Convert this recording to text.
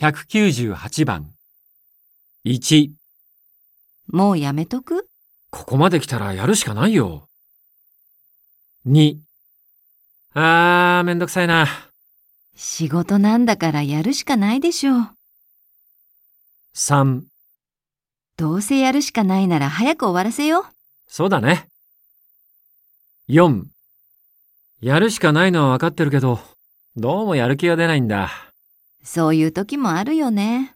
198番。1、もうやめとく？ここまで来たらやるしかないよ。2、あー、めんどくさいな。仕事なんだからやるしかないでしょう。3、どうせやるしかないなら早く終わらせよう。そうだね。4、やるしかないのはわかってるけど、どうもやる気が出ないんだ。そういう時もあるよね。